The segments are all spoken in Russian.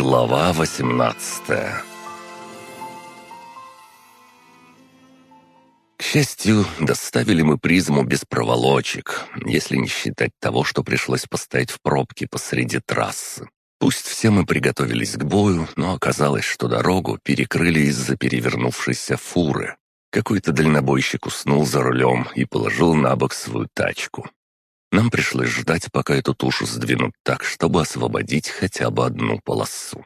Глава 18 К счастью, доставили мы призму без проволочек, если не считать того, что пришлось постоять в пробке посреди трассы. Пусть все мы приготовились к бою, но оказалось, что дорогу перекрыли из-за перевернувшейся фуры. Какой-то дальнобойщик уснул за рулем и положил на бок свою тачку. Нам пришлось ждать, пока эту тушу сдвинут так, чтобы освободить хотя бы одну полосу.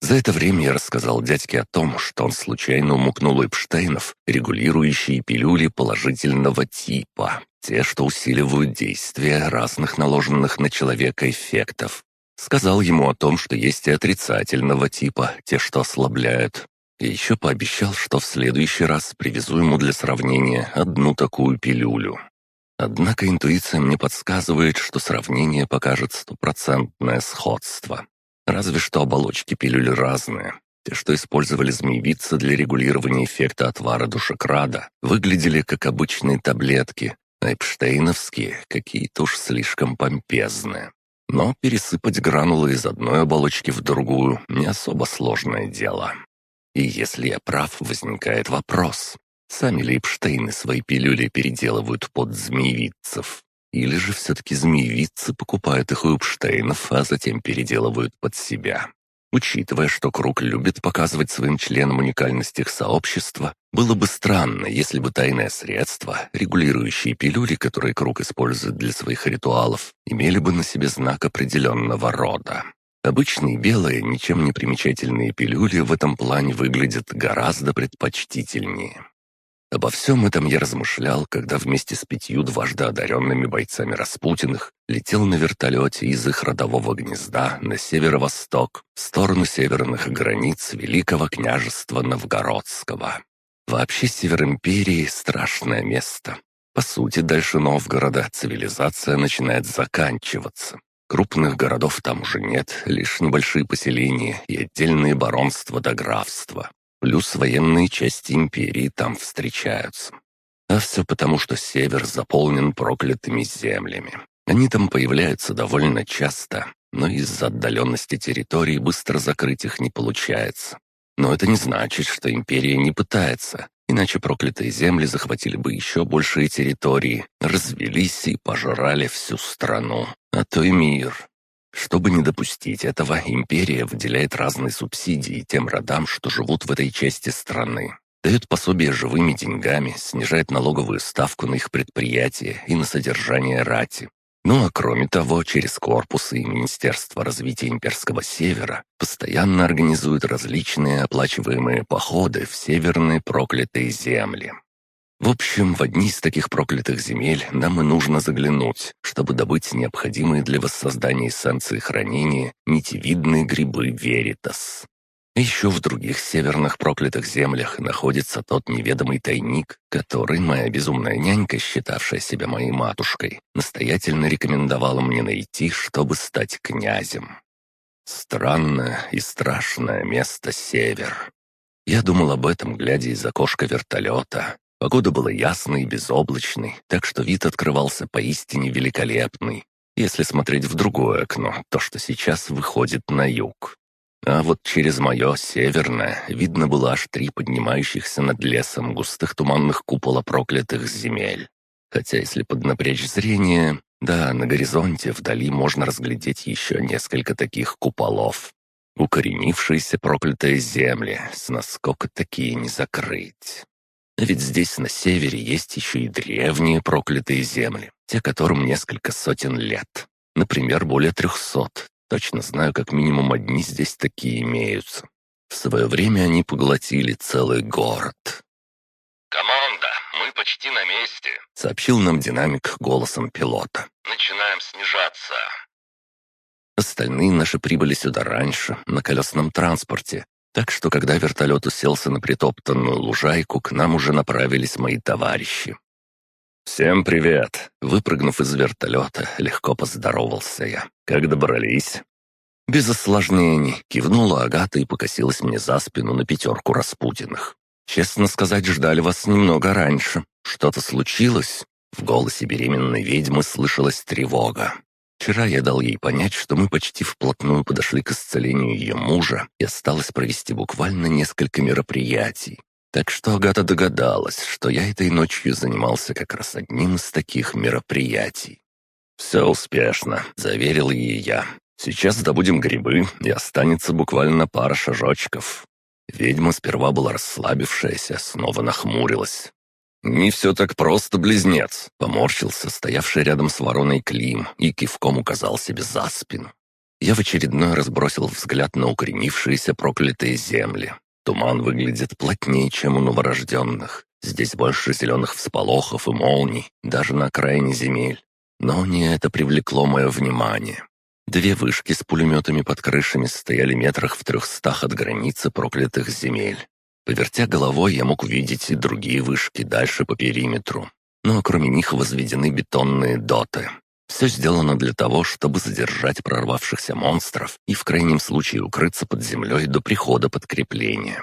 За это время я рассказал дядьке о том, что он случайно умукнул Эпштейнов, регулирующие пилюли положительного типа, те, что усиливают действие разных наложенных на человека эффектов. Сказал ему о том, что есть и отрицательного типа, те, что ослабляют. И еще пообещал, что в следующий раз привезу ему для сравнения одну такую пилюлю. Однако интуиция мне подсказывает, что сравнение покажет стопроцентное сходство. Разве что оболочки пилюли разные. Те, что использовали змеевицы для регулирования эффекта отвара душекрада, выглядели как обычные таблетки, а эпштейновские какие-то уж слишком помпезные. Но пересыпать гранулы из одной оболочки в другую не особо сложное дело. И если я прав, возникает вопрос, Сами Лейпштейны свои пилюли переделывают под змеевицев. Или же все-таки змеевицы покупают их у Эпштейнов, а затем переделывают под себя. Учитывая, что Круг любит показывать своим членам уникальность их сообщества, было бы странно, если бы тайное средство, регулирующие пилюли, которые Круг использует для своих ритуалов, имели бы на себе знак определенного рода. Обычные белые, ничем не примечательные пилюли в этом плане выглядят гораздо предпочтительнее. Обо всем этом я размышлял, когда вместе с пятью дважды одаренными бойцами Распутиных летел на вертолете из их родового гнезда на северо-восток, в сторону северных границ Великого княжества Новгородского. Вообще Север Империи — страшное место. По сути, дальше Новгорода цивилизация начинает заканчиваться. Крупных городов там уже нет, лишь небольшие поселения и отдельные баронства до графства. Плюс военные части империи там встречаются. А все потому, что север заполнен проклятыми землями. Они там появляются довольно часто, но из-за отдаленности территории быстро закрыть их не получается. Но это не значит, что империя не пытается, иначе проклятые земли захватили бы еще большие территории, развелись и пожрали всю страну, а то и мир. Чтобы не допустить этого, империя выделяет разные субсидии тем родам, что живут в этой части страны. Дает пособие живыми деньгами, снижает налоговую ставку на их предприятия и на содержание рати. Ну а кроме того, через корпусы и Министерство развития Имперского Севера постоянно организуют различные оплачиваемые походы в северные проклятые земли. В общем, в одни из таких проклятых земель нам и нужно заглянуть, чтобы добыть необходимые для воссоздания эссенции хранения нитевидные грибы Веритас. Еще в других северных проклятых землях находится тот неведомый тайник, который моя безумная нянька, считавшая себя моей матушкой, настоятельно рекомендовала мне найти, чтобы стать князем. Странное и страшное место север. Я думал об этом, глядя из окошка вертолета, Погода была ясной и безоблачной, так что вид открывался поистине великолепный. Если смотреть в другое окно, то, что сейчас выходит на юг. А вот через мое северное видно было аж три поднимающихся над лесом густых туманных купола проклятых земель. Хотя если поднапрячь зрение, да, на горизонте вдали можно разглядеть еще несколько таких куполов. Укоренившиеся проклятые земли, с наскока такие не закрыть. А ведь здесь, на севере, есть еще и древние проклятые земли, те которым несколько сотен лет. Например, более трехсот. Точно знаю, как минимум одни здесь такие имеются. В свое время они поглотили целый город. «Команда, мы почти на месте», — сообщил нам динамик голосом пилота. «Начинаем снижаться». Остальные наши прибыли сюда раньше, на колесном транспорте, так что, когда вертолет уселся на притоптанную лужайку, к нам уже направились мои товарищи. «Всем привет!» Выпрыгнув из вертолета, легко поздоровался я. «Как добрались?» Без осложнений кивнула Агата и покосилась мне за спину на пятерку Распутиных. «Честно сказать, ждали вас немного раньше. Что-то случилось?» В голосе беременной ведьмы слышалась тревога. Вчера я дал ей понять, что мы почти вплотную подошли к исцелению ее мужа, и осталось провести буквально несколько мероприятий. Так что Агата догадалась, что я этой ночью занимался как раз одним из таких мероприятий. «Все успешно», — заверил ей я. «Сейчас добудем грибы, и останется буквально пара шажочков». Ведьма сперва была расслабившаяся, снова нахмурилась. «Не все так просто, близнец», — поморщился стоявший рядом с вороной Клим и кивком указал себе за спину. Я в очередной раз бросил взгляд на укоренившиеся проклятые земли. Туман выглядит плотнее, чем у новорожденных. Здесь больше зеленых всполохов и молний, даже на окраине земель. Но не это привлекло мое внимание. Две вышки с пулеметами под крышами стояли метрах в трехстах от границы проклятых земель. Повертя головой, я мог увидеть и другие вышки дальше по периметру. Но кроме них возведены бетонные доты. Все сделано для того, чтобы задержать прорвавшихся монстров и в крайнем случае укрыться под землей до прихода подкрепления.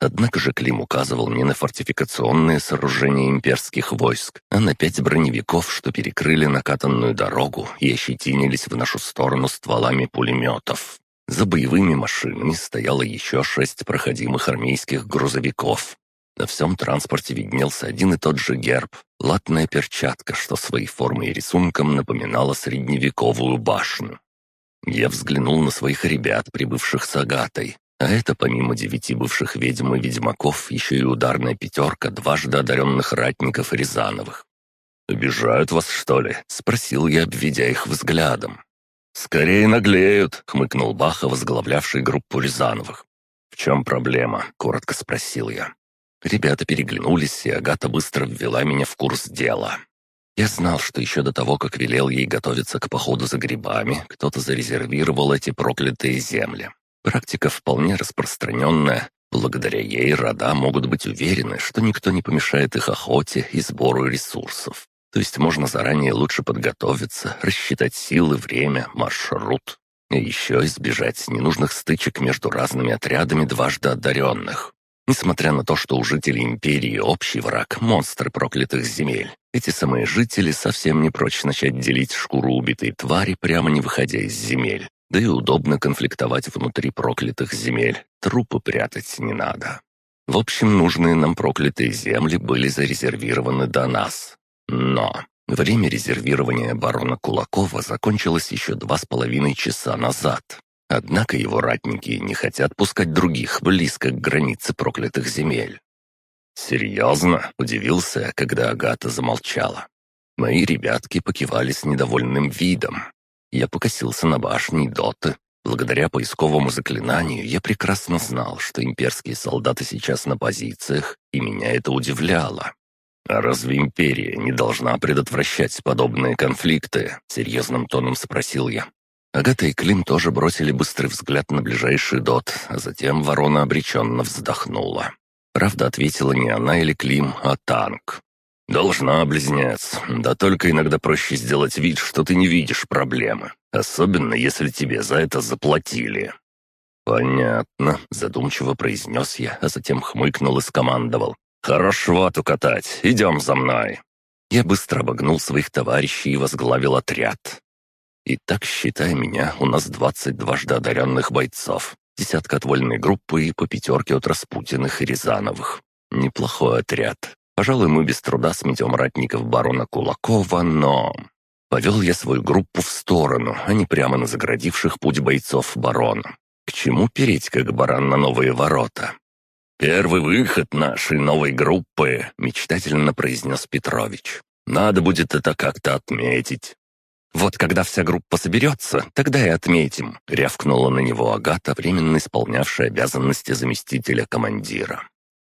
Однако же Клим указывал не на фортификационные сооружения имперских войск, а на пять броневиков, что перекрыли накатанную дорогу и ощетинились в нашу сторону стволами пулеметов. За боевыми машинами стояло еще шесть проходимых армейских грузовиков. На всем транспорте виднелся один и тот же герб, латная перчатка, что своей формой и рисунком напоминала средневековую башню. Я взглянул на своих ребят, прибывших с Агатой, а это помимо девяти бывших ведьм и ведьмаков, еще и ударная пятерка дважды одаренных ратников Рязановых. «Обижают вас, что ли?» — спросил я, обведя их взглядом. «Скорее наглеют», — хмыкнул Баха, возглавлявший группу Рязановых. «В чем проблема?» — коротко спросил я. Ребята переглянулись, и Агата быстро ввела меня в курс дела. Я знал, что еще до того, как велел ей готовиться к походу за грибами, кто-то зарезервировал эти проклятые земли. Практика вполне распространенная. Благодаря ей рода могут быть уверены, что никто не помешает их охоте и сбору ресурсов. То есть можно заранее лучше подготовиться, рассчитать силы, время, маршрут. И еще избежать ненужных стычек между разными отрядами дважды одаренных. Несмотря на то, что у жителей Империи общий враг — монстры проклятых земель, эти самые жители совсем не прочь начать делить шкуру убитой твари, прямо не выходя из земель. Да и удобно конфликтовать внутри проклятых земель, трупы прятать не надо. В общем, нужные нам проклятые земли были зарезервированы до нас, но время резервирования барона Кулакова закончилось еще два с половиной часа назад. Однако его ратники не хотят пускать других близко к границе проклятых земель. «Серьезно?» — удивился, когда Агата замолчала. Мои ребятки покивали с недовольным видом. Я покосился на башни доты. Благодаря поисковому заклинанию я прекрасно знал, что имперские солдаты сейчас на позициях, и меня это удивляло. «А разве империя не должна предотвращать подобные конфликты?» — серьезным тоном спросил я. Агата и Клим тоже бросили быстрый взгляд на ближайший дот, а затем ворона обреченно вздохнула. Правда, ответила не она или Клим, а танк. «Должна, близнец. Да только иногда проще сделать вид, что ты не видишь проблемы. Особенно, если тебе за это заплатили». «Понятно», — задумчиво произнес я, а затем хмыкнул и скомандовал. «Хорош вату катать, идем за мной». Я быстро обогнул своих товарищей и возглавил отряд. Итак, считай меня, у нас двадцать дважды одаренных бойцов, десятка от вольной группы и по пятерке от Распутиных и Рязановых. Неплохой отряд. Пожалуй, мы без труда сметем ратников барона Кулакова, но... Повел я свою группу в сторону, а не прямо на заградивших путь бойцов барона. К чему переть, как баран на новые ворота? «Первый выход нашей новой группы», — мечтательно произнес Петрович. «Надо будет это как-то отметить». «Вот когда вся группа соберется, тогда и отметим», — рявкнула на него Агата, временно исполнявшая обязанности заместителя командира.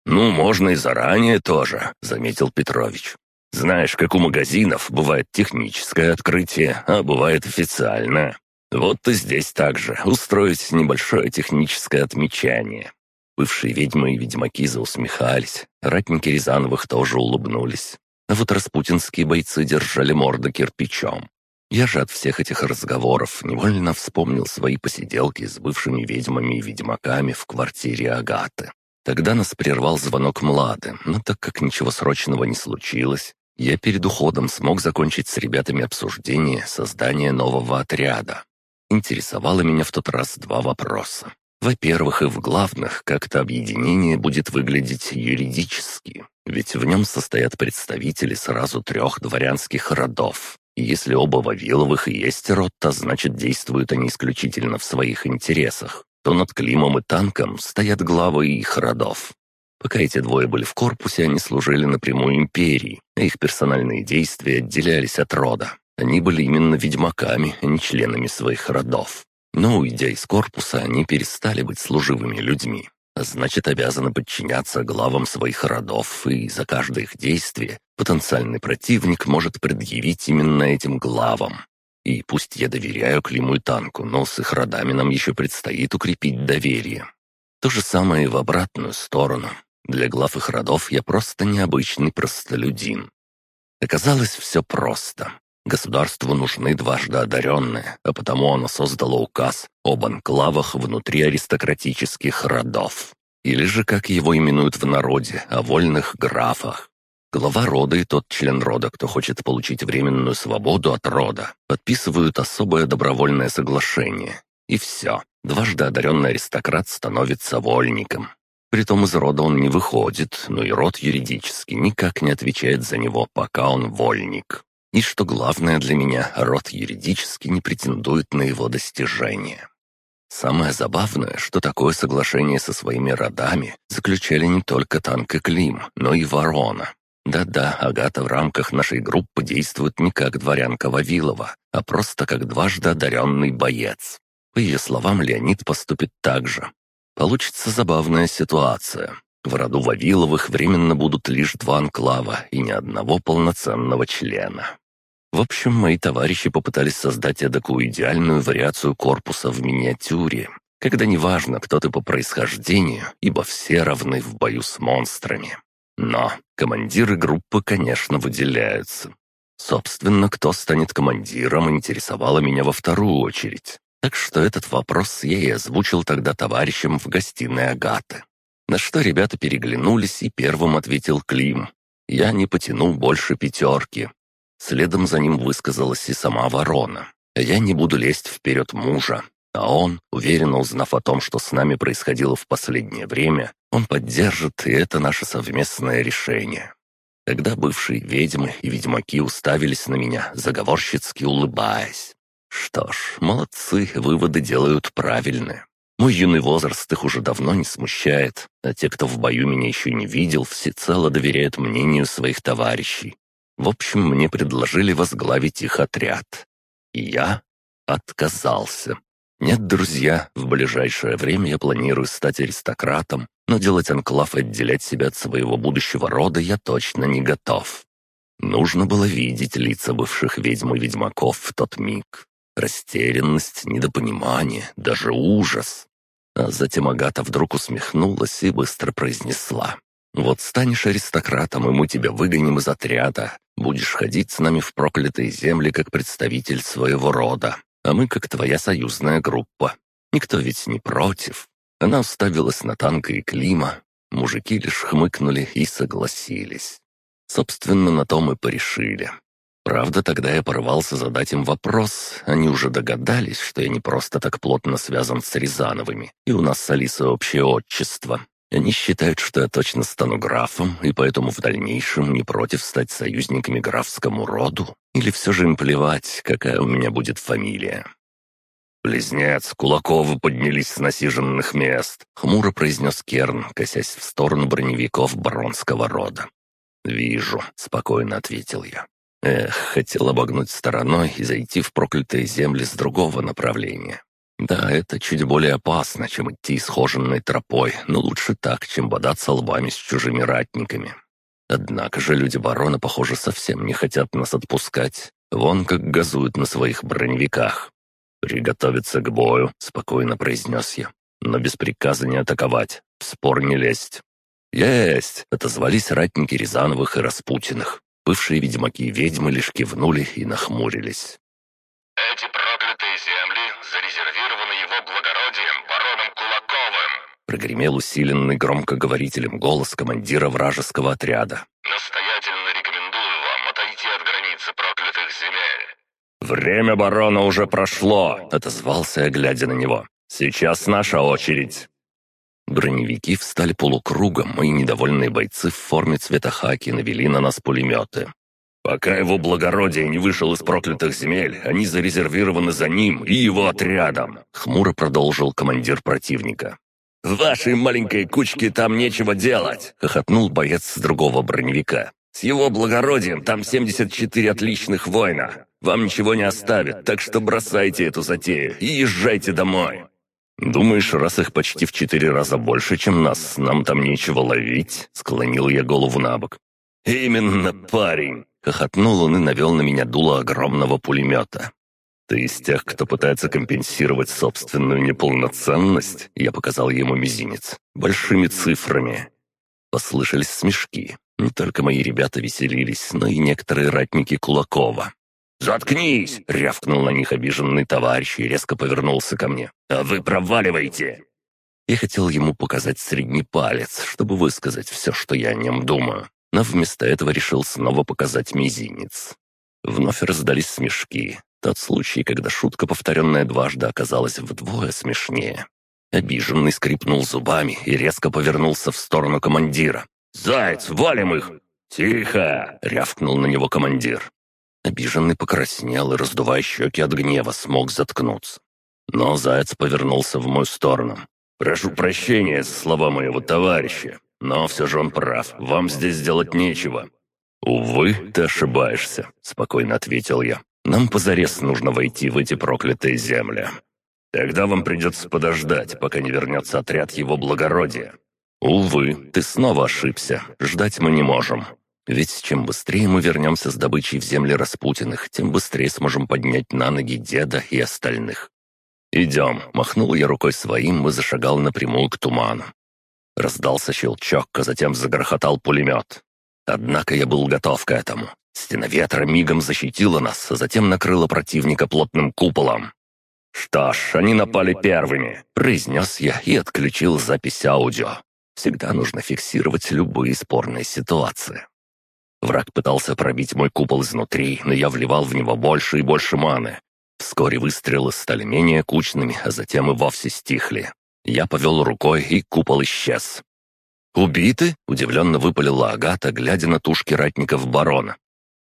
«Ну, можно и заранее тоже», — заметил Петрович. «Знаешь, как у магазинов бывает техническое открытие, а бывает официальное. Вот и здесь также устроить небольшое техническое отмечание. Бывшие ведьмы и ведьмаки заусмехались, ратники Рязановых тоже улыбнулись. А вот распутинские бойцы держали морды кирпичом. Я же от всех этих разговоров невольно вспомнил свои посиделки с бывшими ведьмами и ведьмаками в квартире Агаты. Тогда нас прервал звонок Млады, но так как ничего срочного не случилось, Я перед уходом смог закончить с ребятами обсуждение создания нового отряда. Интересовало меня в тот раз два вопроса. Во-первых, и в главных, как это объединение будет выглядеть юридически, ведь в нем состоят представители сразу трех дворянских родов. Если оба Вавиловых есть род, то значит действуют они исключительно в своих интересах, то над Климом и Танком стоят главы их родов. Пока эти двое были в корпусе, они служили напрямую империи, а их персональные действия отделялись от рода. Они были именно ведьмаками, а не членами своих родов. Но, уйдя из корпуса, они перестали быть служивыми людьми. А значит, обязаны подчиняться главам своих родов, и за каждое их действие потенциальный противник может предъявить именно этим главам. И пусть я доверяю Климу и Танку, но с их родами нам еще предстоит укрепить доверие. То же самое и в обратную сторону. Для глав их родов я просто необычный простолюдин. Оказалось, все просто. Государству нужны дважды одаренные, а потому оно создало указ об анклавах внутри аристократических родов. Или же, как его именуют в народе, о вольных графах. Глава рода и тот член рода, кто хочет получить временную свободу от рода, подписывают особое добровольное соглашение. И все. Дважды одаренный аристократ становится вольником. Притом из рода он не выходит, но и род юридически никак не отвечает за него, пока он вольник. И что главное для меня, род юридически не претендует на его достижения. Самое забавное, что такое соглашение со своими родами заключали не только Танк и Клим, но и Ворона. Да-да, Агата в рамках нашей группы действует не как дворянка Вавилова, а просто как дважды одаренный боец. По ее словам, Леонид поступит так же. Получится забавная ситуация. В роду Вавиловых временно будут лишь два анклава и ни одного полноценного члена. В общем, мои товарищи попытались создать эдакую идеальную вариацию корпуса в миниатюре, когда неважно, кто ты по происхождению, ибо все равны в бою с монстрами. Но командиры группы, конечно, выделяются. Собственно, кто станет командиром, интересовало меня во вторую очередь. Так что этот вопрос я и озвучил тогда товарищам в гостиной Агаты. На что ребята переглянулись, и первым ответил Клим. Я не потяну больше пятерки, Следом за ним высказалась и сама ворона. «Я не буду лезть вперед мужа». А он, уверенно узнав о том, что с нами происходило в последнее время, он поддержит, и это наше совместное решение. Тогда бывшие ведьмы и ведьмаки уставились на меня, заговорщицки улыбаясь. Что ж, молодцы, выводы делают правильные. Мой юный возраст их уже давно не смущает, а те, кто в бою меня еще не видел, всецело доверяют мнению своих товарищей. В общем, мне предложили возглавить их отряд. И я отказался. Нет, друзья, в ближайшее время я планирую стать аристократом, но делать анклав и отделять себя от своего будущего рода я точно не готов. Нужно было видеть лица бывших ведьм и ведьмаков в тот миг. Растерянность, недопонимание, даже ужас. А затем Агата вдруг усмехнулась и быстро произнесла. «Вот станешь аристократом, и мы тебя выгоним из отряда, Будешь ходить с нами в проклятые земли как представитель своего рода, а мы как твоя союзная группа. Никто ведь не против». Она уставилась на танка и Клима. Мужики лишь хмыкнули и согласились. Собственно, на то мы порешили. Правда, тогда я порвался задать им вопрос. Они уже догадались, что я не просто так плотно связан с Рязановыми, и у нас с Алисой общее отчество. Они считают, что я точно стану графом, и поэтому в дальнейшем не против стать союзниками графскому роду? Или все же им плевать, какая у меня будет фамилия?» «Близнец, Кулаковы поднялись с насиженных мест», — хмуро произнес Керн, косясь в сторону броневиков баронского рода. «Вижу», — спокойно ответил я. Эх, хотел обогнуть стороной и зайти в проклятые земли с другого направления. Да, это чуть более опасно, чем идти схоженной тропой, но лучше так, чем бодаться лбами с чужими ратниками. Однако же люди барона, похоже, совсем не хотят нас отпускать. Вон как газуют на своих броневиках. «Приготовиться к бою», — спокойно произнес я. «Но без приказа не атаковать, в спор не лезть». «Есть!» — отозвались ратники Рязановых и Распутиных. Бывшие ведьмаки и ведьмы лишь кивнули и нахмурились. «Эти проклятые земли зарезервированы его благородием, бароном Кулаковым!» Прогремел усиленный громкоговорителем голос командира вражеского отряда. «Настоятельно рекомендую вам «Время барона уже прошло», — отозвался я, глядя на него. «Сейчас наша очередь». Броневики встали полукругом, и недовольные бойцы в форме цвета хаки навели на нас пулеметы. «Пока его благородие не вышел из проклятых земель, они зарезервированы за ним и его отрядом», — хмуро продолжил командир противника. «Вашей маленькой кучке там нечего делать!» — хохотнул боец с другого броневика. «С его благородием там 74 отличных воина. Вам ничего не оставят, так что бросайте эту затею и езжайте домой». «Думаешь, раз их почти в четыре раза больше, чем нас, нам там нечего ловить?» — склонил я голову на бок. «Именно, парень!» — хохотнул он и навел на меня дуло огромного пулемета. «Ты из тех, кто пытается компенсировать собственную неполноценность?» Я показал ему мизинец. «Большими цифрами». Послышались смешки. Не только мои ребята веселились, но и некоторые ратники Кулакова. «Заткнись!» — рявкнул на них обиженный товарищ и резко повернулся ко мне. «А вы проваливаете!» Я хотел ему показать средний палец, чтобы высказать все, что я о нем думаю, но вместо этого решил снова показать мизинец. Вновь раздались смешки, тот случай, когда шутка, повторенная дважды, оказалась вдвое смешнее. Обиженный скрипнул зубами и резко повернулся в сторону командира. «Заяц, валим их!» «Тихо!» — рявкнул на него командир. Обиженный покраснел и, раздувая щеки от гнева, смог заткнуться. Но заяц повернулся в мою сторону. «Прошу прощения за слова моего товарища, но все же он прав, вам здесь делать нечего». «Увы, ты ошибаешься», — спокойно ответил я. Нам позарез нужно войти в эти проклятые земли. Тогда вам придется подождать, пока не вернется отряд его благородия. Увы, ты снова ошибся. Ждать мы не можем. Ведь чем быстрее мы вернемся с добычей в земли Распутиных, тем быстрее сможем поднять на ноги деда и остальных. «Идем», — махнул я рукой своим и зашагал напрямую к туману. Раздался щелчок, а затем загрохотал пулемет. Однако я был готов к этому. Стена ветра мигом защитила нас, а затем накрыла противника плотным куполом. «Что ж, они напали первыми», — произнес я и отключил запись аудио. Всегда нужно фиксировать любые спорные ситуации. Враг пытался пробить мой купол изнутри, но я вливал в него больше и больше маны. Вскоре выстрелы стали менее кучными, а затем и вовсе стихли. Я повел рукой, и купол исчез. «Убиты?» — удивленно выпалила Агата, глядя на тушки ратников барона.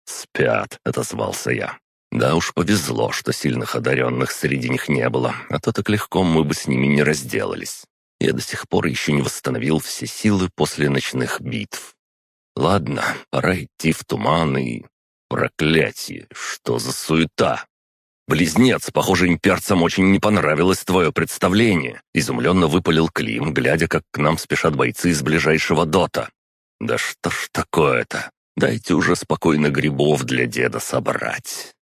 «Спят», — отозвался я. «Да уж повезло, что сильных одаренных среди них не было, а то так легко мы бы с ними не разделались. Я до сих пор еще не восстановил все силы после ночных битв. Ладно, пора идти в туман и... Проклятие, что за суета!» «Близнец, похоже, имперцам очень не понравилось твое представление», — изумленно выпалил Клим, глядя, как к нам спешат бойцы из ближайшего дота. «Да что ж такое-то? Дайте уже спокойно грибов для деда собрать.